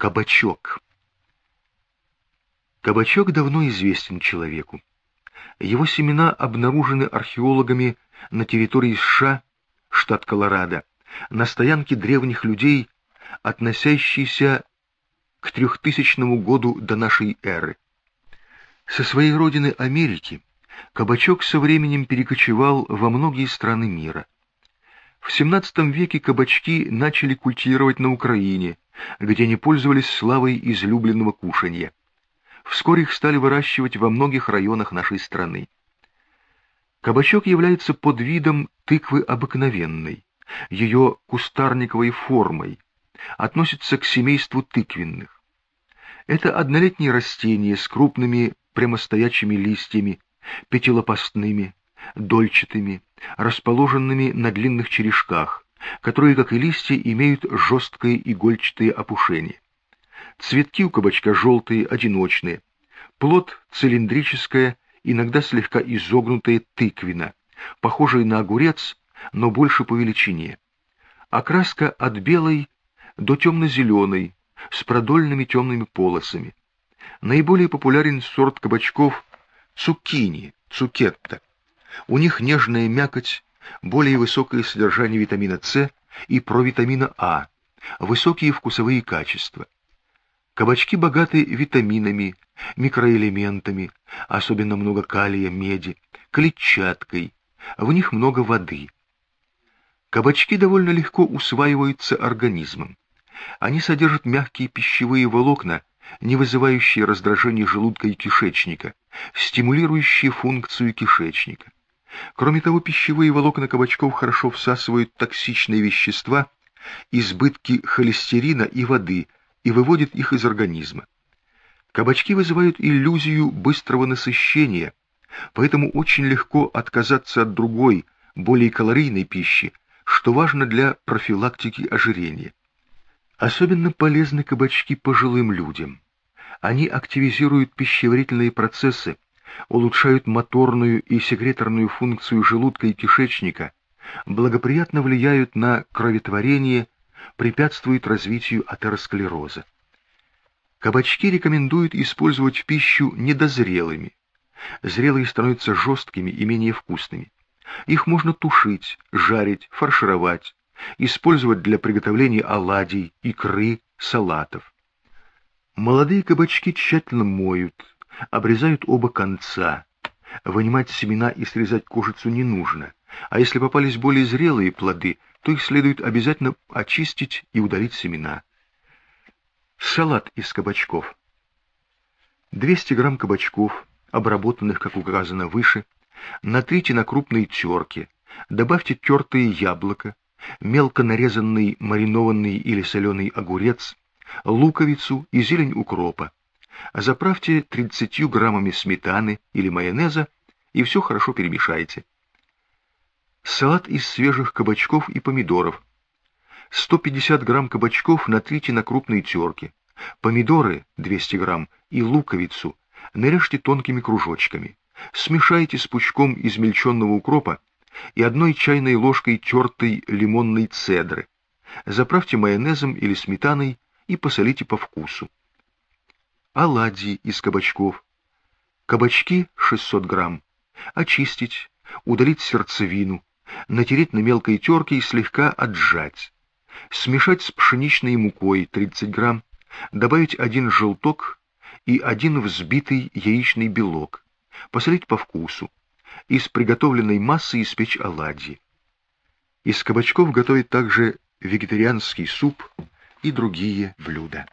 Кабачок. Кабачок давно известен человеку. Его семена обнаружены археологами на территории США, штат Колорадо, на стоянке древних людей, относящейся к трехтысячному году до нашей эры. Со своей родины Америки кабачок со временем перекочевал во многие страны мира. В XVII веке кабачки начали культивировать на Украине, где они пользовались славой излюбленного кушанья. Вскоре их стали выращивать во многих районах нашей страны. Кабачок является подвидом тыквы обыкновенной, ее кустарниковой формой, относится к семейству тыквенных. Это однолетние растения с крупными прямостоячими листьями, пятилопастными, дольчатыми, расположенными на длинных черешках, которые, как и листья, имеют жесткое игольчатое опушение. Цветки у кабачка желтые, одиночные. Плод цилиндрическая, иногда слегка изогнутая тыквина, похожая на огурец, но больше по величине. Окраска от белой до темно-зеленой, с продольными темными полосами. Наиболее популярен сорт кабачков цукини, цукетта. У них нежная мякоть, более высокое содержание витамина С и провитамина А, высокие вкусовые качества. Кабачки богаты витаминами, микроэлементами, особенно много калия, меди, клетчаткой, в них много воды. Кабачки довольно легко усваиваются организмом. Они содержат мягкие пищевые волокна, не вызывающие раздражения желудка и кишечника, стимулирующие функцию кишечника. Кроме того, пищевые волокна кабачков хорошо всасывают токсичные вещества, избытки холестерина и воды и выводят их из организма. Кабачки вызывают иллюзию быстрого насыщения, поэтому очень легко отказаться от другой, более калорийной пищи, что важно для профилактики ожирения. Особенно полезны кабачки пожилым людям. Они активизируют пищеварительные процессы, улучшают моторную и секреторную функцию желудка и кишечника, благоприятно влияют на кроветворение, препятствуют развитию атеросклероза. Кабачки рекомендуют использовать в пищу недозрелыми. Зрелые становятся жесткими и менее вкусными. Их можно тушить, жарить, фаршировать, использовать для приготовления оладий, икры, салатов. Молодые кабачки тщательно моют, обрезают оба конца. Вынимать семена и срезать кожицу не нужно, а если попались более зрелые плоды, то их следует обязательно очистить и удалить семена. Салат из кабачков. 200 грамм кабачков, обработанных, как указано выше, натрите на крупной терке, добавьте тертое яблоко, мелко нарезанный маринованный или соленый огурец, луковицу и зелень укропа. Заправьте 30 граммами сметаны или майонеза и все хорошо перемешайте. Салат из свежих кабачков и помидоров. 150 грамм кабачков натрите на крупной терке. Помидоры 200 грамм и луковицу нарежьте тонкими кружочками. Смешайте с пучком измельченного укропа и одной чайной ложкой тертой лимонной цедры. Заправьте майонезом или сметаной и посолите по вкусу. Оладьи из кабачков. Кабачки 600 грамм. Очистить, удалить сердцевину, натереть на мелкой терке и слегка отжать. Смешать с пшеничной мукой 30 грамм, добавить один желток и один взбитый яичный белок, посолить по вкусу. Из приготовленной массы испечь оладьи. Из кабачков готовить также вегетарианский суп и другие блюда.